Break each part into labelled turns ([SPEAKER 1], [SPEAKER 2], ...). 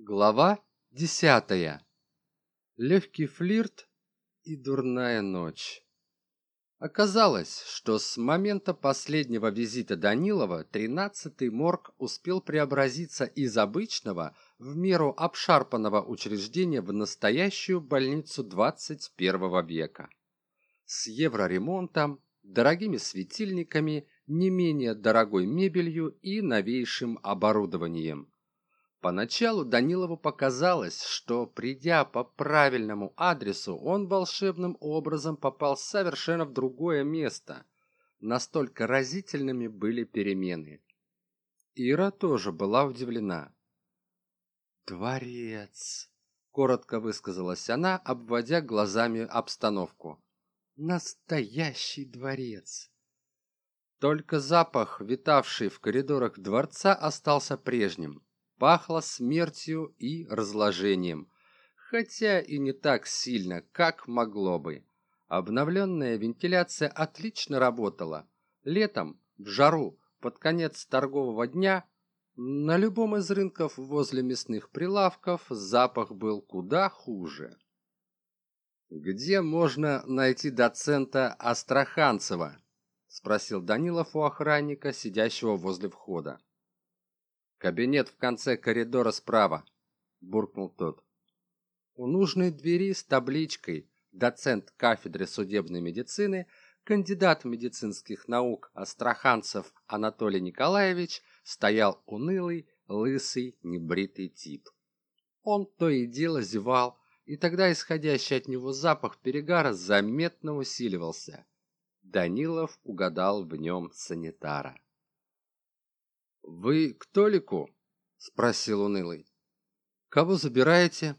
[SPEAKER 1] Глава десятая. Легкий флирт и дурная ночь. Оказалось, что с момента последнего визита Данилова тринадцатый морг успел преобразиться из обычного в меру обшарпанного учреждения в настоящую больницу 21 века. С евроремонтом, дорогими светильниками, не менее дорогой мебелью и новейшим оборудованием – Поначалу Данилову показалось, что придя по правильному адресу, он волшебным образом попал совершенно в другое место. Настолько разительными были перемены. Ира тоже была удивлена. «Дворец!» — коротко высказалась она, обводя глазами обстановку. «Настоящий дворец!» Только запах, витавший в коридорах дворца, остался прежним пахло смертью и разложением, хотя и не так сильно, как могло бы. Обновленная вентиляция отлично работала. Летом, в жару, под конец торгового дня, на любом из рынков возле мясных прилавков запах был куда хуже. «Где можно найти доцента Астраханцева?» — спросил Данилов у охранника, сидящего возле входа. Кабинет в конце коридора справа, буркнул тот. У нужной двери с табличкой доцент кафедры судебной медицины, кандидат медицинских наук Астраханцев Анатолий Николаевич стоял унылый, лысый, небритый тип. Он то и дело зевал, и тогда исходящий от него запах перегара заметно усиливался. Данилов угадал в нем санитара. «Вы к Толику?» — спросил унылый. «Кого забираете?»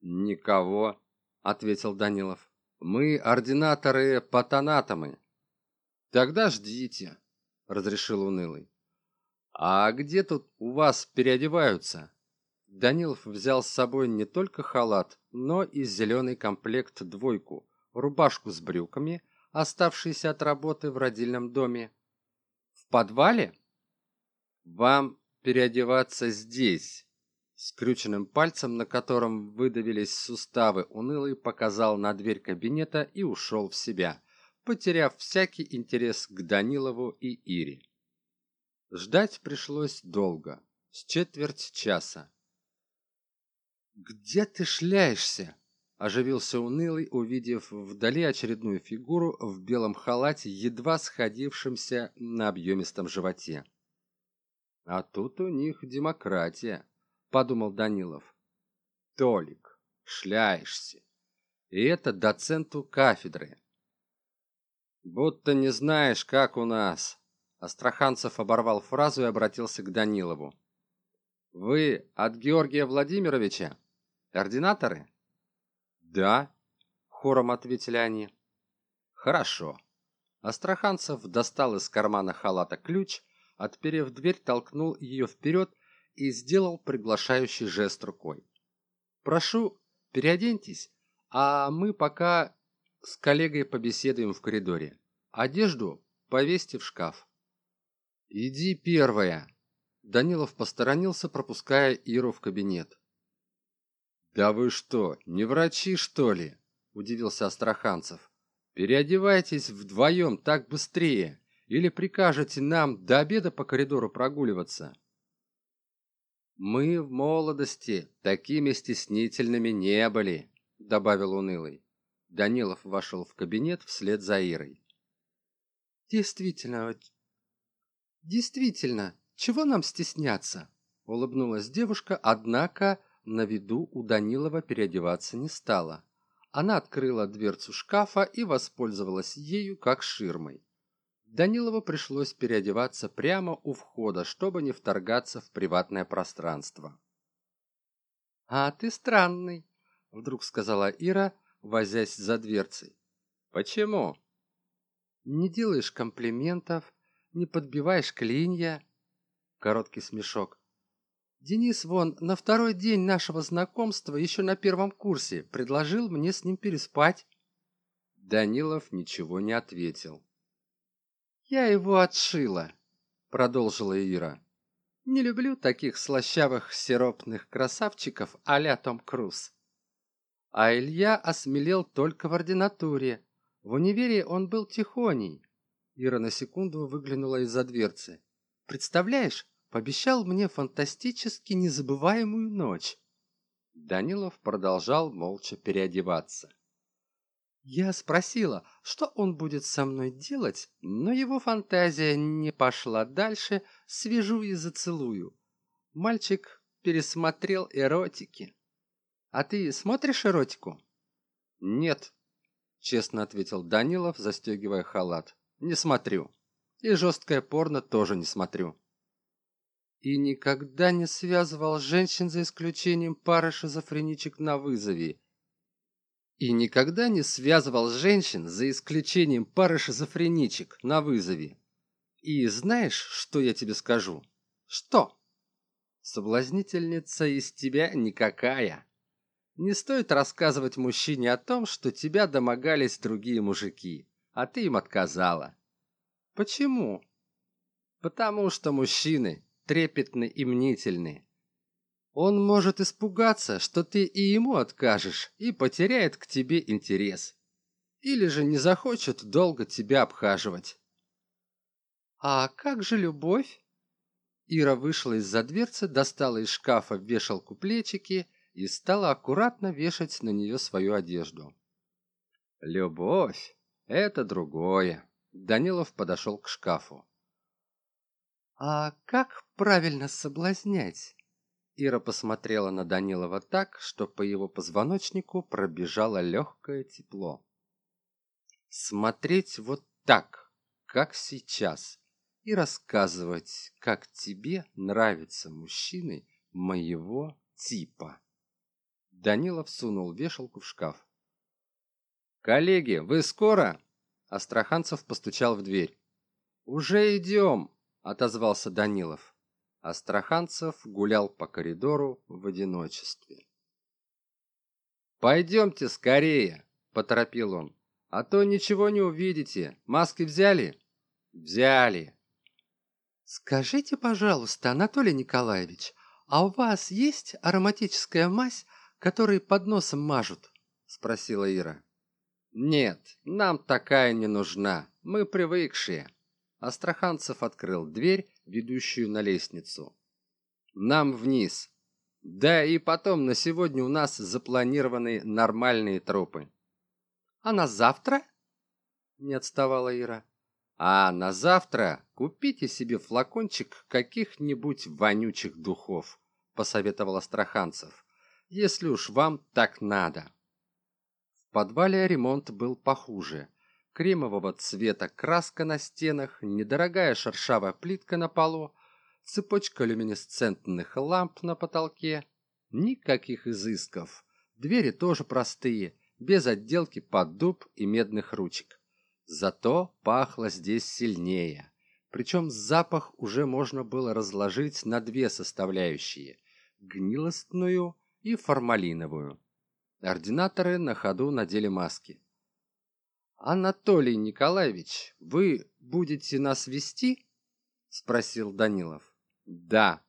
[SPEAKER 1] «Никого», — ответил Данилов. «Мы ординаторы патанатомы». «Тогда ждите», — разрешил унылый. «А где тут у вас переодеваются?» Данилов взял с собой не только халат, но и зеленый комплект двойку, рубашку с брюками, оставшиеся от работы в родильном доме. «В подвале?» Вам переодеваться здесь скрюченным пальцем на котором выдавились суставы унылый показал на дверь кабинета и ушел в себя потеряв всякий интерес к данилову и ире. Ждать пришлось долго с четверть часа. Где ты шляешься оживился унылый увидев вдали очередную фигуру в белом халате едва сходившемся на объемистом животе а тут у них демократия, подумал Данилов. Толик, шляешься. И это доценту кафедры. Будто не знаешь, как у нас. Астраханцев оборвал фразу и обратился к Данилову. Вы от Георгия Владимировича? Ординаторы? Да, хором ответили они. Хорошо. Астраханцев достал из кармана халата ключ отперев дверь, толкнул ее вперед и сделал приглашающий жест рукой. «Прошу, переоденьтесь, а мы пока с коллегой побеседуем в коридоре. Одежду повесьте в шкаф». «Иди первая!» Данилов посторонился, пропуская Иру в кабинет. «Да вы что, не врачи, что ли?» – удивился Астраханцев. «Переодевайтесь вдвоем, так быстрее или прикажете нам до обеда по коридору прогуливаться? Мы в молодости такими стеснительными не были добавил унылый. Данилов вошел в кабинет вслед за ирой.
[SPEAKER 2] Действительно действительно чего нам стесняться? Улыбнулась девушка однако на виду у данилова переодеваться не стала. Она открыла дверцу шкафа и воспользовалась ею как ширмой Данилову пришлось переодеваться прямо у входа, чтобы не вторгаться в приватное пространство. «А ты странный», — вдруг сказала Ира, возясь за дверцей. «Почему?» «Не делаешь комплиментов, не подбиваешь клинья». Короткий смешок. «Денис вон на второй день нашего знакомства, еще на первом курсе, предложил мне с ним переспать». Данилов ничего не ответил. «Я его отшила», — продолжила Ира. Не люблю таких слащавых сиропных красавчиков а-ля Том Круз. А Илья осмелел только в ординатуре. В универе он был тихоней. Ира на секунду выглянула из-за дверцы. Представляешь, пообещал мне фантастически незабываемую ночь. Данилов продолжал молча переодеваться. Я спросила, что он будет со мной делать, но его фантазия не пошла дальше, свяжу и зацелую. Мальчик пересмотрел эротики. А ты смотришь эротику?
[SPEAKER 1] Нет, честно ответил Данилов, застегивая халат. Не смотрю. И жесткое порно тоже не смотрю.
[SPEAKER 2] И никогда не связывал женщин за исключением пары шизофреничек на вызове и никогда не связывал женщин за исключением пары шизофреничек на вызове. И знаешь, что я тебе скажу? Что? Соблазнительница из тебя никакая. Не стоит рассказывать мужчине о том, что тебя домогались другие мужики, а ты им отказала. Почему? Потому что мужчины трепетны и мнительны, он может испугаться, что ты и ему откажешь, и потеряет к тебе интерес. Или же не захочет долго тебя обхаживать. А как же любовь? Ира вышла из-за дверцы, достала из шкафа вешалку плечики и стала аккуратно вешать на нее свою одежду. Любовь — это другое. Данилов подошел к шкафу. А как правильно соблазнять? Ира посмотрела на Данилова так, что по его позвоночнику пробежало легкое тепло. Смотреть вот так, как сейчас, и рассказывать, как тебе нравятся мужчины моего типа. Данилов сунул вешалку в шкаф. «Коллеги, вы скоро?» Астраханцев постучал в дверь. «Уже идем», — отозвался Данилов. Астраханцев гулял по коридору в одиночестве. «Пойдемте скорее!» – поторопил он. «А то ничего не увидите. Маски взяли?» «Взяли!» «Скажите, пожалуйста, Анатолий Николаевич, а у вас есть ароматическая мазь, которой под носом мажут?» – спросила Ира. «Нет, нам такая не нужна. Мы привыкшие». Астраханцев открыл дверь ведущую на лестницу. Нам вниз. Да и потом на сегодня у нас запланированы нормальные тропы. А на завтра? Не отставала Ира. А на завтра купите себе флакончик каких-нибудь вонючих духов, посоветовал Астраханцев. Если уж вам так надо. В подвале ремонт был похуже кремового цвета краска на стенах, недорогая шершавая плитка на полу, цепочка люминесцентных ламп на потолке. Никаких изысков. Двери тоже простые, без отделки под дуб и медных ручек. Зато пахло здесь сильнее. Причем запах уже можно было разложить на две составляющие – гнилостную и формалиновую. Ординаторы на ходу надели маски. Анатолий Николаевич, вы будете нас вести? спросил Данилов. Да,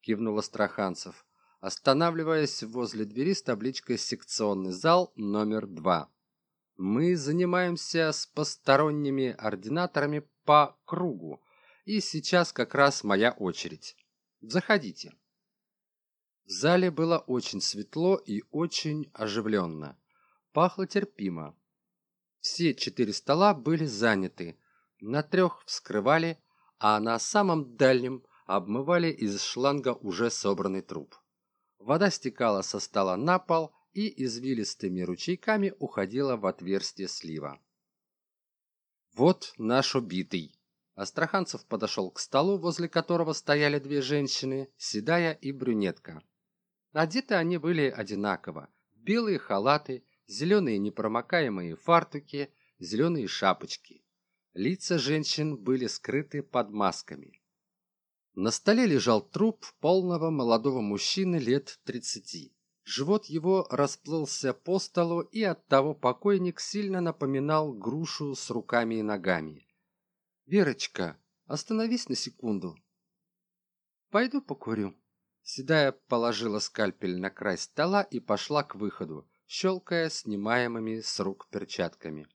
[SPEAKER 2] кивнул Астраханцев, останавливаясь возле двери с табличкой секционный зал номер два. Мы занимаемся с посторонними ординаторами по кругу, и сейчас как раз моя очередь. Заходите. В зале было очень светло и очень оживленно. Пахло терпимо. Все четыре стола были заняты. На трех вскрывали, а на самом дальнем обмывали из шланга уже собранный труп. Вода стекала со стола на пол и извилистыми ручейками уходила в отверстие слива. «Вот наш убитый!» Астраханцев подошел к столу, возле которого стояли две женщины, седая и брюнетка. Одеты они были одинаково. Белые халаты, зеленые непромокаемые фартуки, зеленые шапочки. Лица женщин были скрыты под масками. На столе лежал труп полного молодого мужчины лет тридцати. Живот его расплылся по столу, и оттого покойник сильно напоминал грушу с руками и ногами. «Верочка, остановись на секунду», пойду покурю седая положила скальпель на край стола и пошла к выходу щелкая снимаемыми с рук перчатками.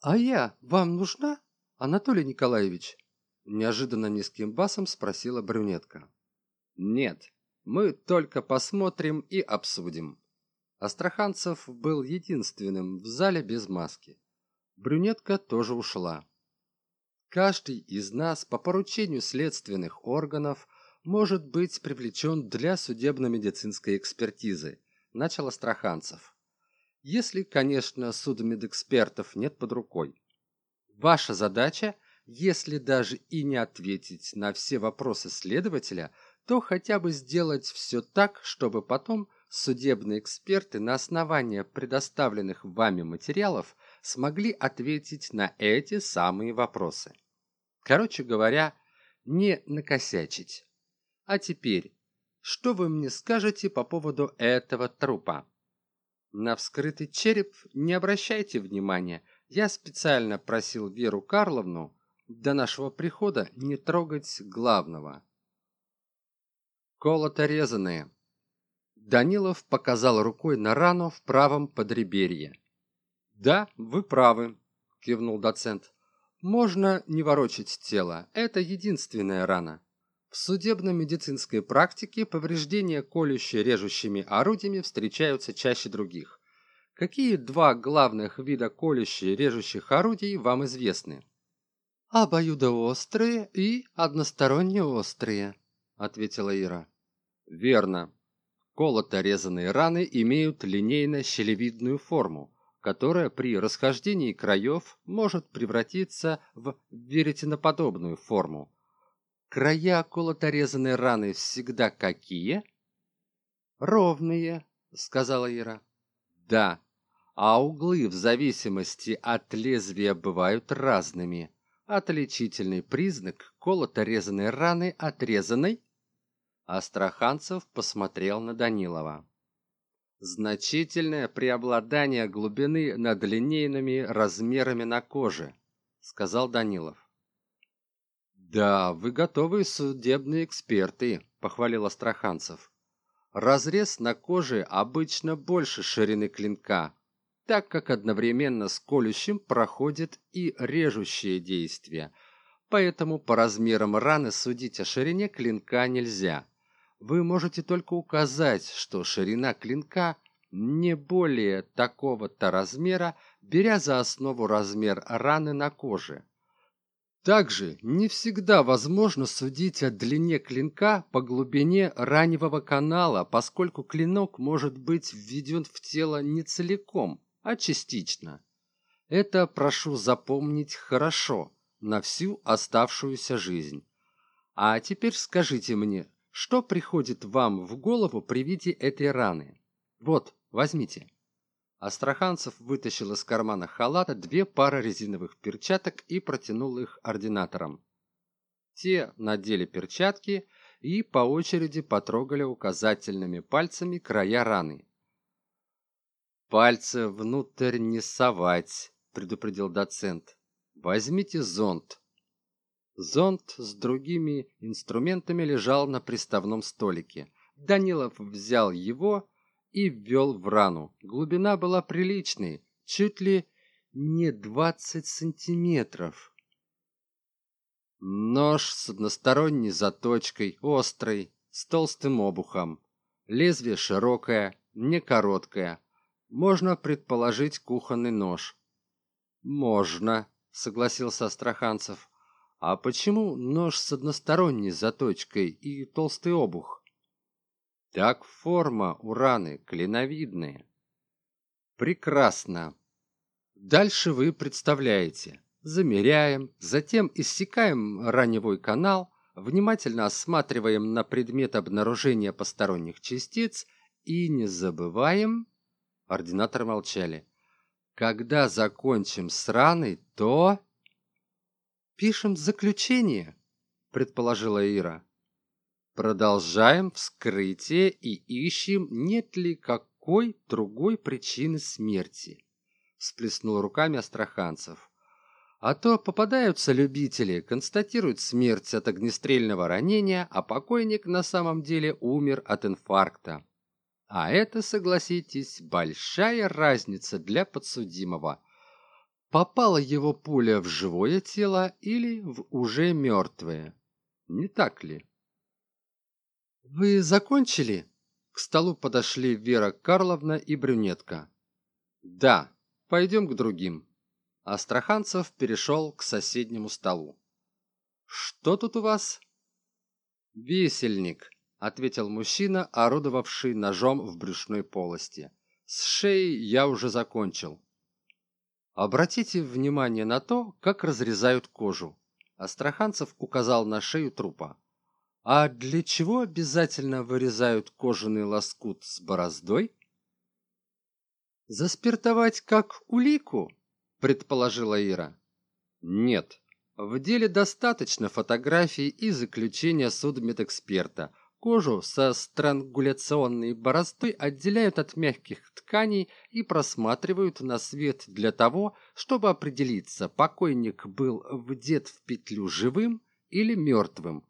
[SPEAKER 2] А я вам нужна анатолий николаевич? неожиданно низким басом спросила брюнетка. Нет мы только посмотрим и обсудим астраханцев был единственным в зале без маски. Брюнетка тоже ушла. Каждый из нас по поручению следственных органов может быть привлечен для судебно-медицинской экспертизы начал астраханцев если конечно судмедэкспертов нет под рукой ваша задача если даже и не ответить на все вопросы следователя то хотя бы сделать все так чтобы потом судебные эксперты на основании предоставленных вами материалов смогли ответить на эти самые вопросы. Короче говоря, не накосячить. А теперь, что вы мне скажете по поводу этого трупа? На вскрытый череп не обращайте внимания. Я специально просил Веру Карловну до нашего прихода не трогать главного. Колото резаные, Данилов показал рукой на рану в правом подреберье. «Да, вы правы», – кивнул доцент. «Можно не ворочать тело. Это единственная рана. В судебно-медицинской практике повреждения колюще-режущими орудиями встречаются чаще других. Какие два главных вида колюще-режущих орудий вам известны?» «Обоюдоострые и односторонне острые», – ответила Ира. «Верно. Колото-резанные раны имеют линейно-щелевидную форму, которая при расхождении краев может превратиться в веретеноподобную форму. Края колото-резанной раны всегда какие? Ровные, сказала Ира. Да, а углы в зависимости от лезвия бывают разными. Отличительный признак колото-резанной раны отрезанной Астраханцев посмотрел на Данилова. Значительное преобладание глубины над линейными размерами на коже, сказал Данилов. Да, вы готовые судебные эксперты, похвалил Астраханцев. Разрез на коже обычно больше ширины клинка, так как одновременно с колющим проходит и режущее действие, поэтому по размерам раны судить о ширине клинка нельзя вы можете только указать, что ширина клинка не более такого-то размера, беря за основу размер раны на коже. Также не всегда возможно судить о длине клинка по глубине раневого канала, поскольку клинок может быть введен в тело не целиком, а частично. Это прошу запомнить хорошо на всю оставшуюся жизнь. А теперь скажите мне, что приходит вам в голову при виде этой раны? Вот, возьмите. Астраханцев вытащил из кармана халата две пары резиновых перчаток и протянул их ординаторам. Те надели перчатки и по очереди потрогали указательными пальцами края раны. «Пальцы внутрь не совать», — предупредил доцент. «Возьмите зонт, Зонт с другими инструментами лежал на приставном столике. Данилов взял его и ввел в рану. Глубина была приличной, чуть ли не двадцать сантиметров. Нож с односторонней заточкой, острый, с толстым обухом. Лезвие широкое, не короткое. Можно предположить кухонный нож. Можно, согласился Астраханцев. А почему нож с односторонней заточкой и толстый обух? Так форма у раны клиновидная. Прекрасно. Дальше вы представляете. Замеряем, затем иссекаем раневой канал, внимательно осматриваем на предмет обнаружения посторонних частиц и не забываем... Ординаторы молчали. Когда закончим с раной, то пишем заключение предположила ира продолжаем вскрытие и ищем нет ли какой другой причины смерти всплеснул руками астраханцев
[SPEAKER 1] А то попадаются любители, констатируют смерть от огнестрельного ранения, а покойник на самом деле умер от инфаркта. А это, согласитесь, большая разница для подсудимого. Попала его пуля в живое тело или в уже мертвое. Не так ли? «Вы закончили?» К столу подошли Вера Карловна и брюнетка. «Да, пойдем к другим». Астраханцев перешел к соседнему столу. «Что тут у вас?» «Весельник», — ответил мужчина, орудовавший ножом в брюшной полости. «С шеей я уже закончил». Обратите внимание на то, как разрезают кожу. Астраханцев указал на шею трупа. А для чего обязательно вырезают кожаный лоскут с бороздой? Заспиртовать как улику? предположила Ира. Нет, в деле достаточно фотографий и заключения судмедэксперта. Кожу со странгуляционной бороздой отделяют от мягких тканей и просматривают на свет для того, чтобы определиться, покойник был вдет в петлю живым или мертвым.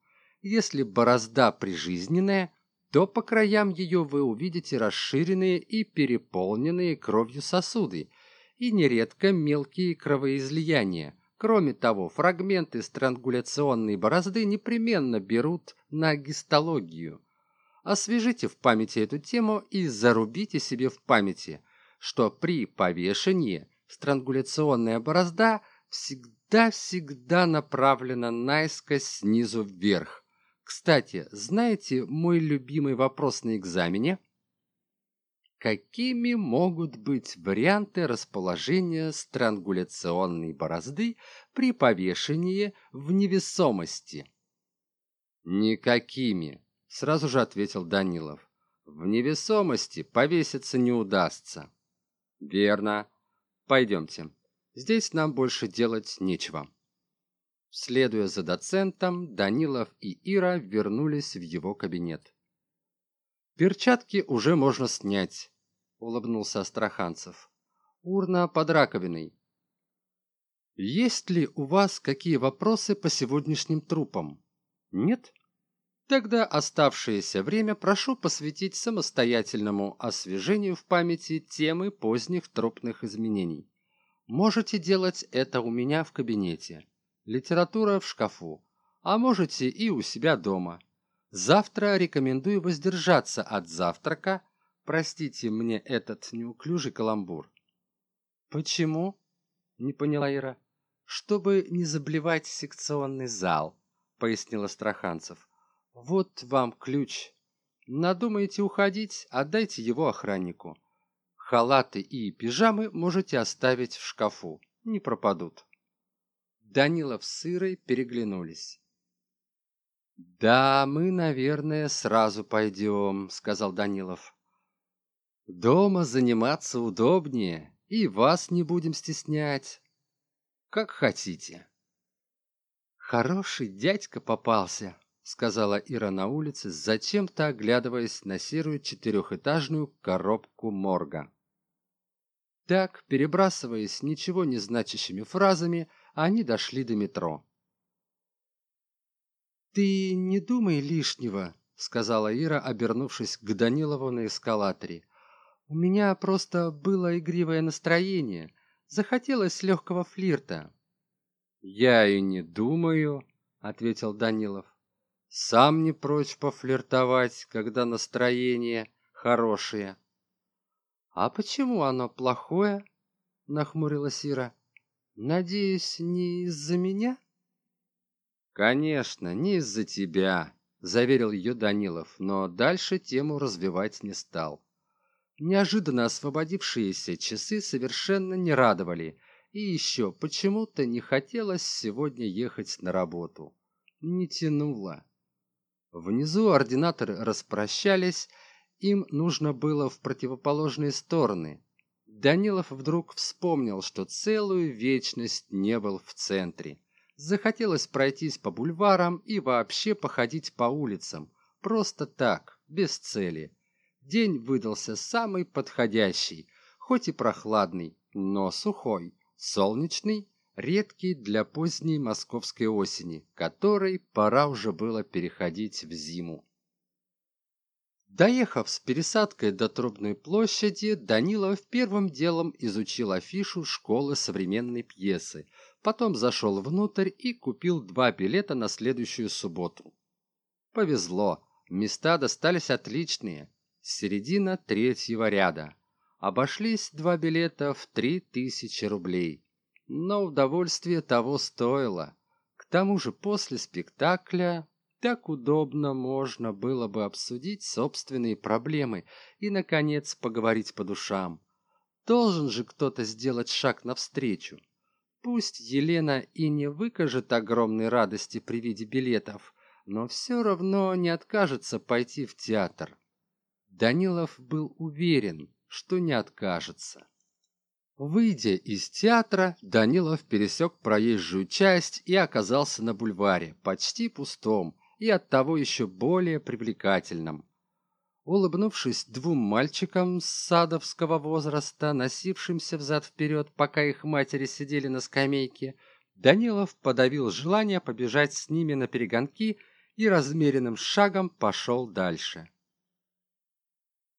[SPEAKER 1] Если борозда прижизненная, то по краям ее вы увидите расширенные и переполненные кровью сосуды – и нередко мелкие кровоизлияния. Кроме того, фрагменты странгуляционной борозды непременно берут на гистологию. Освежите в памяти эту тему и зарубите себе в памяти, что при повешении странгуляционная борозда всегда-всегда направлена наискось снизу вверх. Кстати, знаете мой любимый вопрос на экзамене? какими могут быть варианты расположения странгуляционной борозды при повешении в невесомости? Никакими сразу же ответил данилов. В невесомости повеситься не удастся. Верно. Пойдемте. Здесь нам больше делать нечего следуя за доцентом данилов и ира вернулись в его кабинет перчатки уже можно снять улыбнулся Астраханцев. Урна под раковиной. Есть ли у вас какие вопросы по сегодняшним трупам? Нет? Тогда оставшееся время прошу посвятить самостоятельному освежению в памяти темы поздних трупных изменений. Можете делать это у меня в кабинете. Литература в шкафу. А можете и у себя дома. Завтра рекомендую воздержаться от завтрака Простите мне этот неуклюжий каламбур. Почему? Не поняла Ира. Чтобы не заблевать секционный зал, пояснила Страханцев. Вот вам ключ. Надумаете уходить, отдайте его охраннику. Халаты и пижамы можете оставить в шкафу, не пропадут. Данилов с Ирой переглянулись. «Да, мы, наверное, сразу пойдем», — сказал Данилов. Дома заниматься удобнее, и вас не будем стеснять. Как хотите. Хороший дядька попался, сказала Ира на улице, зачем-то оглядываясь на серую четырехэтажную коробку морга. Так, перебрасываясь ничего не значащими фразами, они дошли до метро. «Ты не думай лишнего», — сказала Ира, обернувшись к Данилову на эскалаторе. У меня просто было игривое настроение. Захотелось легкого флирта. Я и не думаю, ответил Данилов. Сам не прочь пофлиртовать, когда настроение хорошее. А почему оно плохое? Нахмурилась Ира. Надеюсь, не из-за меня? Конечно, не из-за тебя, заверил ее Данилов, но дальше тему развивать не стал. Неожиданно освободившиеся часы совершенно не радовали, и еще почему-то не хотелось сегодня ехать на работу. Не тянуло. Внизу ординаторы распрощались, им нужно было в противоположные стороны. Данилов вдруг вспомнил, что целую вечность не был в центре. Захотелось пройтись по бульварам и вообще походить по улицам, просто так, без цели. День выдался самый подходящий, хоть и прохладный, но сухой, солнечный, редкий для поздней московской осени, которой пора уже было переходить в зиму. Доехав с пересадкой до Трубной площади, Данилов первым делом изучил афишу школы современной пьесы, потом зашел внутрь и купил два билета на следующую субботу. Повезло, места достались отличные, середина третьего ряда. Обошлись два билета в три тысячи рублей, но удовольствие того стоило. К тому же после спектакля так удобно можно было бы обсудить собственные проблемы и, наконец, поговорить по душам. Должен же кто-то сделать шаг навстречу. Пусть Елена и не выкажет огромной радости при виде билетов, но все равно не откажется пойти в театр. Данилов был уверен, что не откажется. Выйдя из театра, Данилов пересек проезжую часть и оказался на бульваре, почти пустом, и оттого еще более привлекательным. Улыбнувшись двум мальчикам садовского возраста, носившимся взад-вперед, пока их матери сидели на скамейке, Данилов подавил желание побежать с ними на перегонки и размеренным шагом пошел дальше.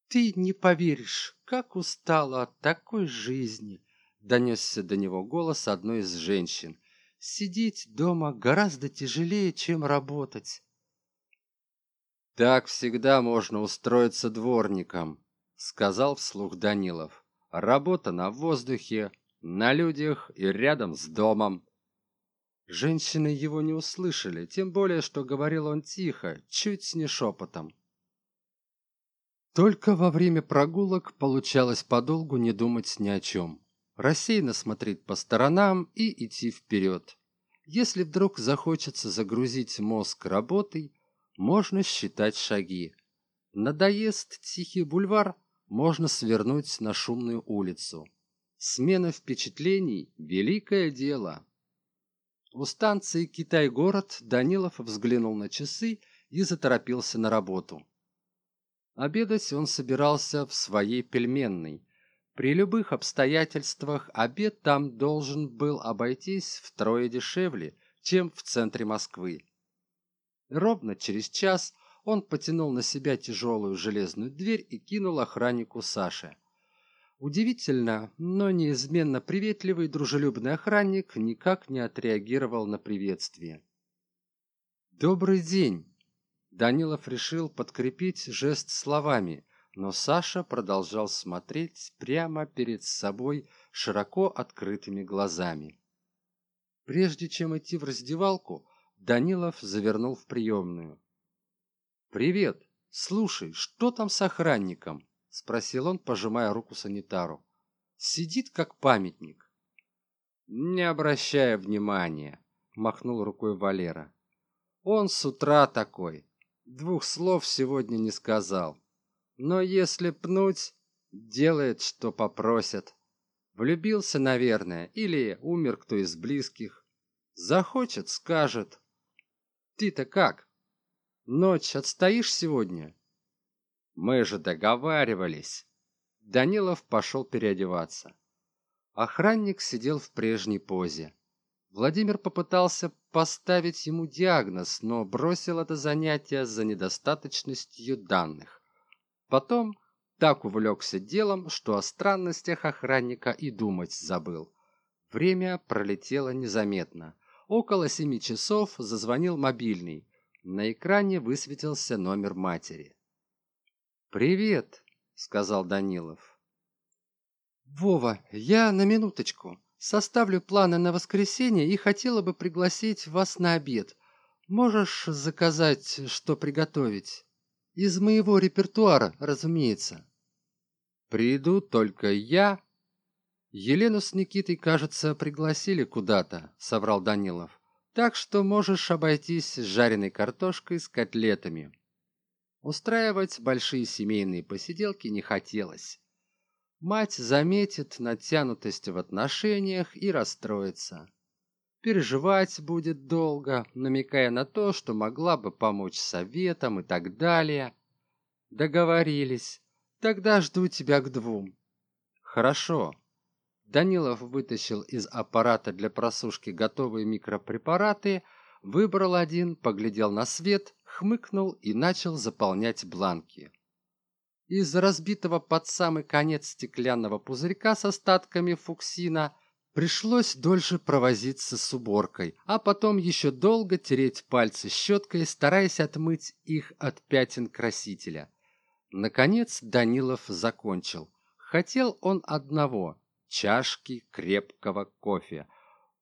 [SPEAKER 1] «Ты не поверишь, как устала от такой жизни!» — донесся до него голос одной из женщин. «Сидеть дома гораздо тяжелее, чем работать. «Так всегда можно устроиться дворником», — сказал вслух Данилов. «Работа на воздухе, на людях и рядом с домом». Женщины его не услышали, тем более, что говорил он тихо, чуть не шепотом. Только во время прогулок получалось подолгу не думать ни о чем. Рассеянно смотреть по сторонам и идти вперед. Если вдруг захочется загрузить мозг работой, можно считать шаги. Надоест тихий бульвар, можно свернуть на шумную улицу. Смена впечатлений – великое дело. У станции Китай-город Данилов взглянул на часы и заторопился на работу. Обедать он собирался в своей пельменной. При любых обстоятельствах обед там должен был обойтись втрое дешевле, чем в центре Москвы. Ровно через час он потянул на себя тяжелую железную дверь и кинул охраннику Саше. Удивительно, но неизменно приветливый дружелюбный охранник никак не отреагировал на приветствие. «Добрый день!» Данилов решил подкрепить жест словами, но Саша продолжал смотреть прямо перед собой широко открытыми глазами. Прежде чем идти в раздевалку, Данилов завернул в приемную. «Привет! Слушай, что там с охранником?» — спросил он, пожимая руку санитару. «Сидит как памятник». «Не обращая внимания», — махнул рукой Валера. «Он с утра такой. Двух слов сегодня не сказал. Но если пнуть, делает, что попросят. Влюбился, наверное, или умер кто из близких. Захочет, скажет. Ты-то как? Ночь отстоишь сегодня? Мы же договаривались. Данилов пошел переодеваться. Охранник сидел в прежней позе. Владимир попытался поставить ему диагноз, но бросил это занятие за недостаточностью данных. Потом так увлекся делом, что о странностях охранника и думать забыл. Время пролетело незаметно. Около семи часов зазвонил мобильный. На экране высветился номер матери. «Привет», — сказал Данилов. «Вова, я на минуточку. Составлю планы на воскресенье и хотела бы пригласить вас на обед. Можешь заказать, что приготовить? Из моего репертуара, разумеется». «Приду только я. Елену с никитой кажется пригласили куда-то соврал данилов. Так что можешь обойтись жареной картошкой с котлетами. Устраивать большие семейные посиделки не хотелось. Мать заметит натянутость в отношениях и расстроится переживать будет долго намекая на то что могла бы помочь советам и так далее. Договорились. Тогда жду тебя к двум. Хорошо. Данилов вытащил из аппарата для просушки готовые микропрепараты, выбрал один, поглядел на свет, хмыкнул и начал заполнять бланки. Из разбитого под самый конец стеклянного пузырька с остатками фуксина пришлось дольше провозиться с уборкой, а потом еще долго тереть пальцы щеткой, стараясь отмыть их от пятен красителя. Наконец Данилов закончил. Хотел он одного – чашки крепкого кофе,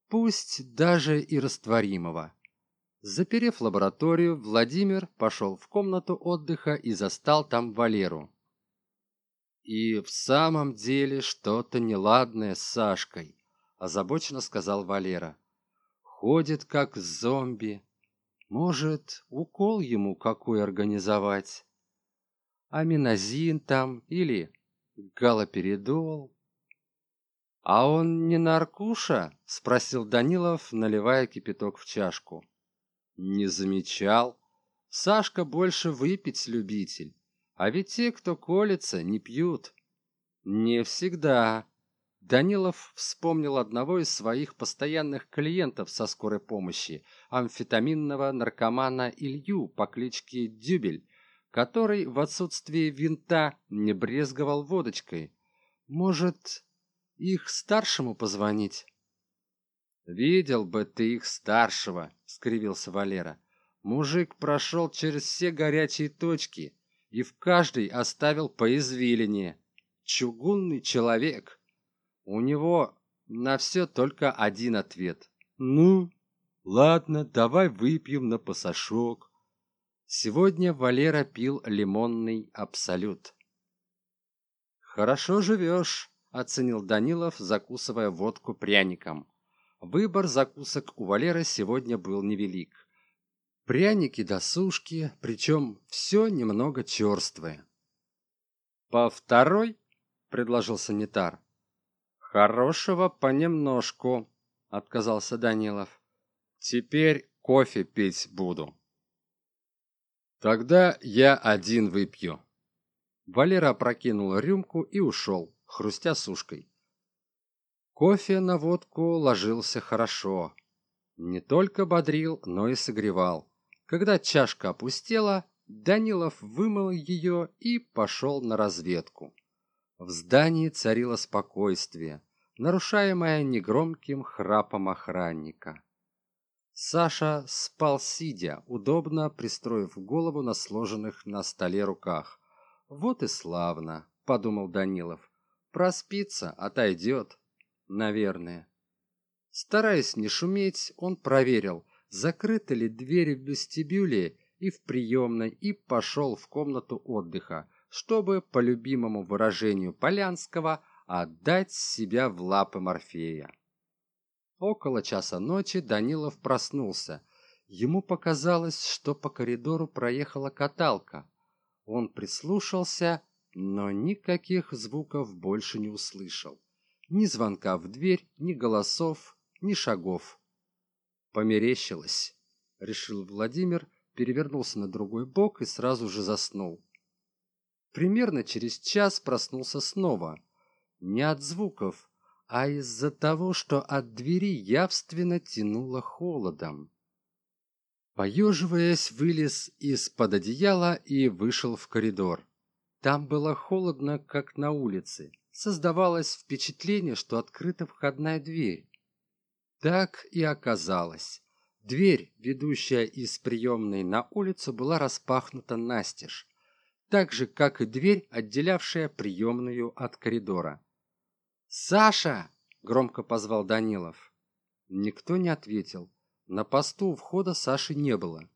[SPEAKER 1] пусть даже и растворимого. Заперев лабораторию, Владимир пошел в комнату отдыха и застал там Валеру. И в самом деле что-то неладное с Сашкой, озабоченно сказал Валера. Ходит как зомби. Может, укол ему какой организовать? Аминозин там или галоперидол? А он не наркуша? Спросил Данилов, наливая кипяток в чашку. Не замечал. Сашка больше выпить любитель. А ведь те, кто колется, не пьют. Не всегда. Данилов вспомнил одного из своих постоянных клиентов со скорой помощи, амфетаминного наркомана Илью по кличке Дюбель, который в отсутствие винта не брезговал водочкой. Может, их старшему позвонить? «Видел бы ты их старшего!» — скривился Валера. «Мужик прошел через все горячие точки, и в каждой оставил по извилине. Чугунный человек. У него на все только один ответ. Ну, ладно, давай выпьем на пасашок. Сегодня Валера пил лимонный абсолют. Хорошо живешь, оценил Данилов, закусывая водку пряником. Выбор закусок у Валеры сегодня был невелик пряники до сушки, причем все немного черствое. «По второй?» — предложил санитар. «Хорошего понемножку», — отказался Данилов. «Теперь кофе пить буду». «Тогда я один выпью». Валера опрокинул рюмку и ушел, хрустя сушкой. Кофе на водку ложился хорошо. Не только бодрил, но и согревал. Когда чашка опустела, Данилов вымыл ее и пошел на разведку. В здании царило спокойствие, нарушаемое негромким храпом охранника. Саша спал сидя, удобно пристроив голову на сложенных на столе руках. «Вот и славно», — подумал Данилов. «Проспится, отойдет, наверное». Стараясь не шуметь, он проверил — закрыты ли двери в вестибюле и в приемной, и пошел в комнату отдыха, чтобы, по любимому выражению Полянского, отдать себя в лапы Морфея. Около часа ночи Данилов проснулся. Ему показалось, что по коридору проехала каталка. Он прислушался, но никаких звуков больше не услышал. Ни звонка в дверь, ни голосов, ни шагов померещилось решил владимир перевернулся на другой бок и сразу же заснул примерно через час проснулся снова. Не от звуков а из-за того что от двери явственно тянуло холодом. Поеживаясь вылез из под одеяла и вышел в коридор. Там было холодно как на улице. Создавалось впечатление что открыта входная дверь. Так и оказалось. Дверь, ведущая из приемной на улицу, была распахнута настежь, так же, как и дверь, отделявшая приемную от коридора. «Саша!» — громко позвал Данилов. Никто не ответил. На посту у входа Саши не было.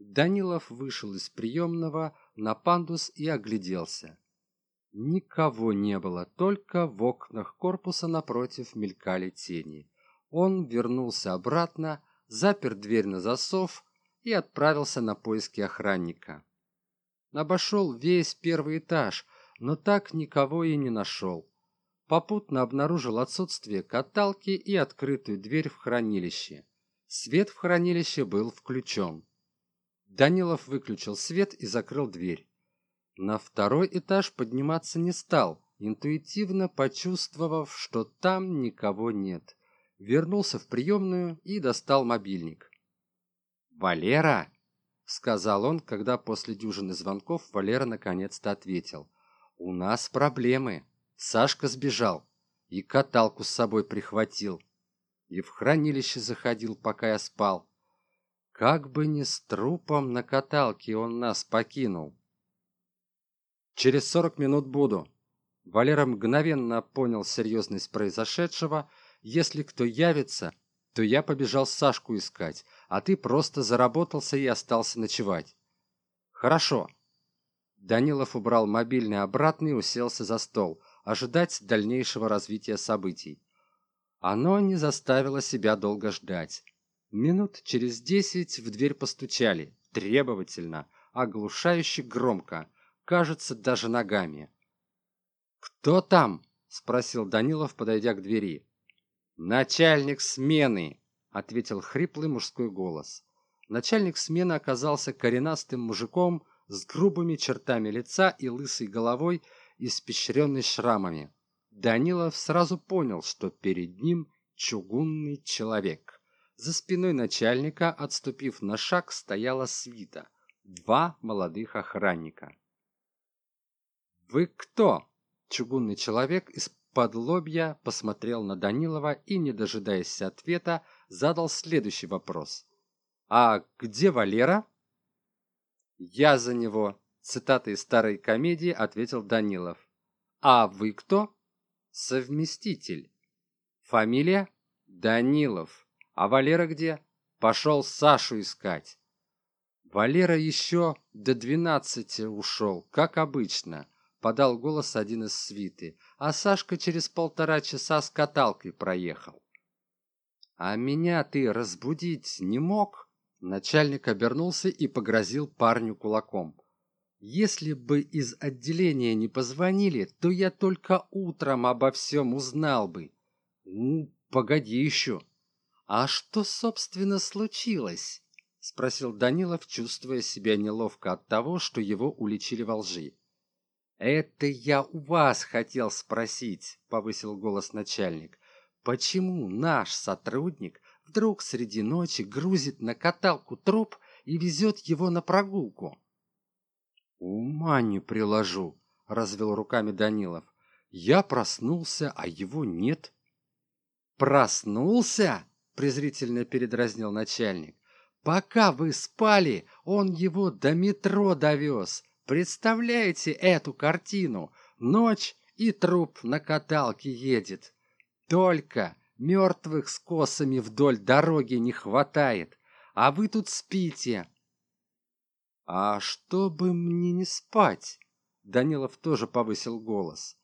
[SPEAKER 1] Данилов вышел из приемного на пандус и огляделся. Никого не было, только в окнах корпуса напротив мелькали тени он вернулся обратно запер дверь на засов и отправился на поиски охранника обошел весь первый этаж но так никого и не нашел попутно обнаружил отсутствие каталки и открытую дверь в хранилище свет в хранилище был включен данилов выключил свет и закрыл дверь на второй этаж подниматься не стал
[SPEAKER 2] интуитивно почувствовав, что там никого нет. Вернулся в приемную и достал мобильник. «Валера!» — сказал он, когда после дюжины звонков Валера наконец-то ответил. «У нас проблемы. Сашка сбежал и каталку с собой прихватил. И в хранилище заходил, пока я спал. Как бы ни с трупом на каталке он нас покинул. Через сорок минут буду. Валера мгновенно понял серьезность произошедшего. Если кто явится, то я побежал Сашку искать, а ты просто заработался и остался ночевать. Хорошо. Данилов убрал мобильный обратно и уселся за стол, ожидать дальнейшего развития событий. Оно не заставило себя долго ждать. Минут через десять в дверь постучали, требовательно, оглушающе громко, кажется, даже ногами. «Кто там?» — спросил Данилов, подойдя к двери. «Начальник смены!» — ответил хриплый мужской голос. Начальник смены оказался коренастым мужиком с грубыми чертами лица и лысой головой, испещренной шрамами. Данилов сразу понял, что перед ним чугунный человек. За спиной начальника, отступив на шаг, стояла свита. Два молодых охранника. «Вы кто?» Чугунный человек из-под лобья посмотрел на Данилова и, не дожидаясь ответа, задал следующий вопрос. «А где Валера?» «Я за него», цитата из старой комедии, ответил Данилов. «А вы кто?» «Совместитель». «Фамилия?» «Данилов». А Валера где? Пошел Сашу искать. Валера еще до двенадцати ушел, как обычно, подал голос один из свиты, а Сашка через полтора часа с каталкой проехал. А меня ты разбудить не мог? Начальник обернулся и погрозил парню кулаком. Если бы из отделения не позвонили, то я только утром обо всем узнал бы. Ну, погоди еще. «А что, собственно, случилось?» — спросил Данилов, чувствуя себя неловко от того, что его уличили во лжи. «Это я у вас хотел спросить», — повысил голос начальник. «Почему наш сотрудник вдруг среди ночи грузит на каталку труп и везет его на прогулку?» «Ума не приложу», — развел руками Данилов. «Я проснулся, а его нет». «Проснулся?» презрительно передразнил начальник. Пока вы спали, он его до метро довез. Представляете эту картину? Ночь и труп на каталке едет. Только мертвых с косами вдоль дороги не хватает, а вы тут спите. А чтобы мне не спать? Данилов тоже повысил голос.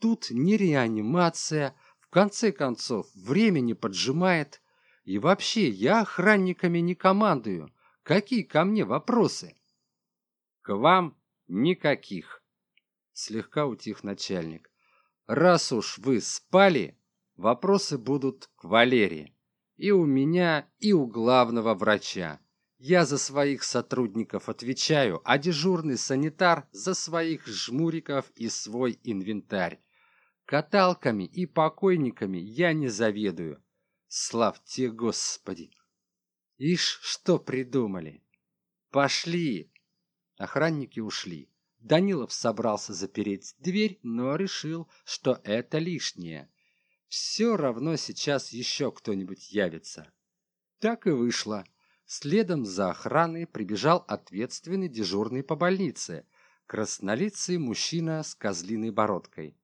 [SPEAKER 2] Тут не реанимация, в конце концов, времени поджимает. И вообще, я охранниками не командую. Какие ко мне вопросы? К вам никаких. Слегка утих начальник. Раз уж вы спали, вопросы будут к Валерии. И у меня, и у главного врача. Я за своих сотрудников отвечаю, а дежурный санитар за своих жмуриков и свой инвентарь. Каталками и покойниками я не заведую. Славьте Господи! Ишь, что придумали? Пошли! Охранники ушли. Данилов собрался запереть дверь, но решил, что это лишнее. Все равно сейчас еще кто-нибудь явится. Так и вышло. Следом за охраной прибежал ответственный дежурный по больнице, краснолицый мужчина с козлиной бородкой.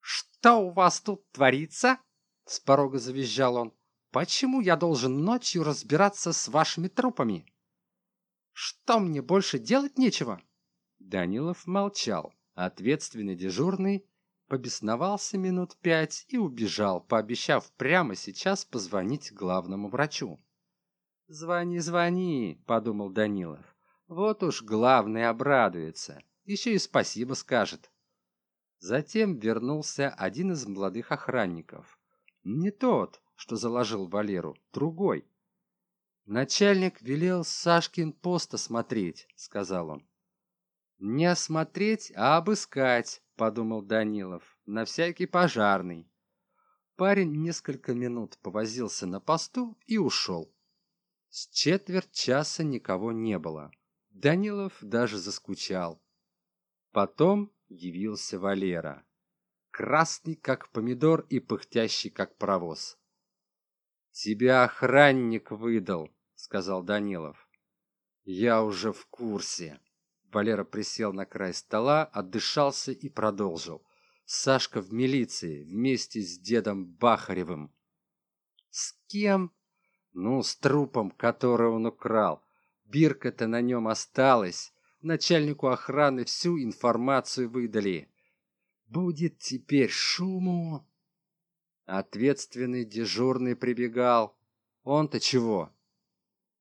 [SPEAKER 2] «Что у вас тут творится?» С порога завизжал он. «Почему я должен ночью разбираться с вашими трупами?» «Что мне больше делать нечего?» Данилов молчал. Ответственный дежурный побесновался минут пять и убежал, пообещав прямо сейчас позвонить главному врачу. «Звони, звони», — подумал Данилов. «Вот уж главный обрадуется, еще и спасибо скажет». Затем вернулся один из молодых охранников. Не тот, что заложил Валеру, другой. Начальник велел Сашкин пост осмотреть, сказал он. Не осмотреть, а обыскать, подумал данилов на всякий пожарный парень несколько минут повозился на посту и ушел. С четверть часа никого не было. Данилов даже заскучал. Потом явился валера. Красный как помидор и пыхтящий как паровоз. Тебя охранник выдал сказал данилов. Я уже в курсе валера присел на край стола отдышался и продолжил. Сашка в милиции вместе с дедом бахаревым с кем? Ну с трупом который он украл. Бирка то на нем осталась. Начальнику охраны всю информацию выдали будет теперь шуму? Ответственный дежурный прибегал. Он то чего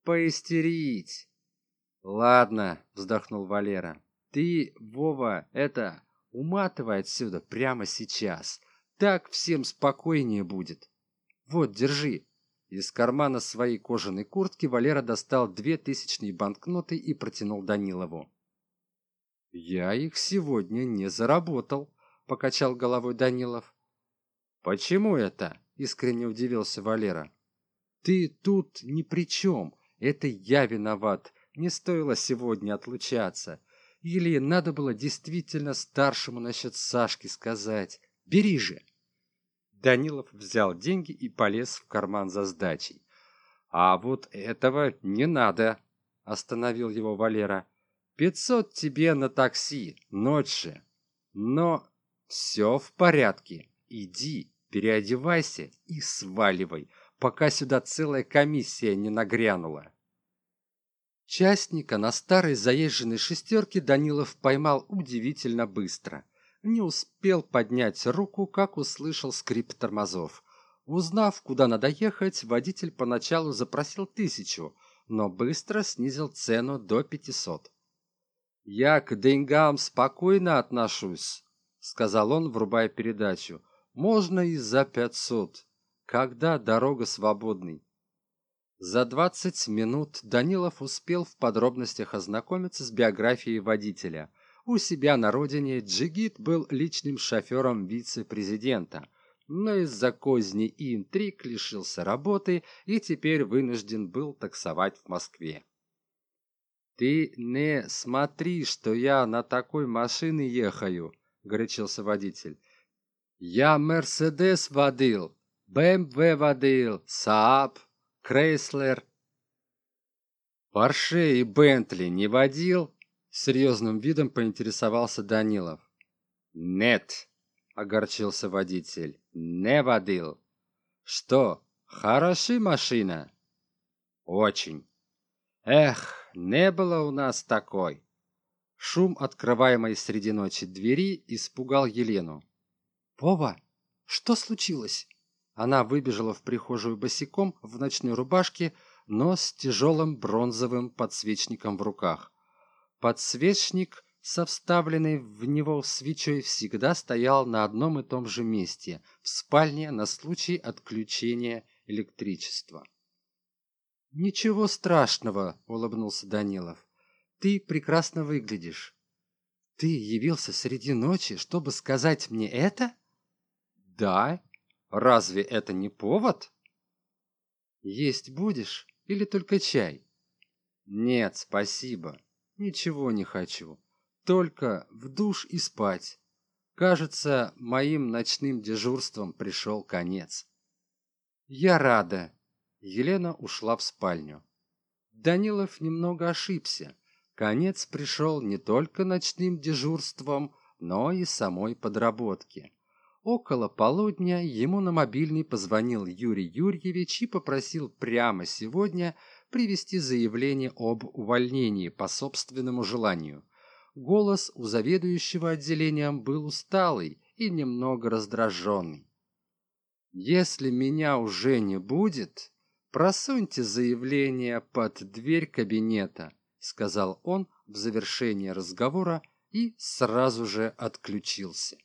[SPEAKER 2] поистерить. Ладно вздохнул валера. Ты вова это уматывай отсюда прямо сейчас. Так всем спокойнее будет. Вот держи. Из кармана своей кожаной куртки валера достал две тысячные банкноты и протянул данилову. Я их сегодня не заработал покачал головой данилов. Почему это искренне удивился валера. Ты тут ни при чем это я виноват. Не стоило сегодня отлучаться. Или надо было действительно старшему насчет сашки сказать. Бери же. Данилов взял деньги и полез в карман за сдачей а вот этого не надо остановил его валера пятьсот тебе на такси ночь же но все в порядке. Иди переодевайся и сваливай пока сюда целая комиссия не нагрянула. Частника на старой заезженной шестерке данилов поймал удивительно быстро. Не успел поднять руку как услышал скрип тормозов. Узнав куда надо ехать водитель поначалу запросил тысячу но быстро снизил цену до пятисот. Я к деньгам спокойно отношусь сказал он врубая передачу. Можно и за пятьсот когда дорога свободный за двадцать минут данилов успел в подробностях ознакомиться с биографией водителя. У себя на родине джигит был личным шофером вице-президента но из-за козни и интриг лишился работы и теперь вынужден был таксовать в москве. Ты не смотри что я на такой машине ехаю горячился водитель. Я мерседес водил бмв водил сааб крейслер. Порше и бентли не водил? Серьезным видом поинтересовался данилов. Нет огорчился водитель. Не водил. Что хорошая машина? Очень. Эх не было у нас такой. Шум открываемой среди ночи двери испугал Елену. «Вова, что случилось?» Она выбежала в прихожую босиком в ночной рубашке, но с тяжелым бронзовым подсвечником в руках. Подсвечник со вставленной в него свечой всегда стоял на одном и том же месте, в спальне на случай отключения электричества. «Ничего страшного», — улыбнулся Данилов ты прекрасно выглядишь ты явился среди ночи чтобы сказать мне это да разве это не повод? Есть будешь или только чай? Нет спасибо. Ничего не хочу. Только в душ и спать. Кажется моим ночным дежурством пришел конец. Я рада. Елена ушла в спальню. Данилов немного ошибся. Конец пришел не только ночным дежурством, но и самой подработке. Около полудня ему на мобильный позвонил Юрий Юрьевич и попросил прямо сегодня привести заявление об увольнении по собственному желанию. Голос у заведующего отделением был усталый и немного раздраженный. «Если меня уже не будет, просуньте заявление под дверь кабинета сказал он в завершении разговора и сразу же отключился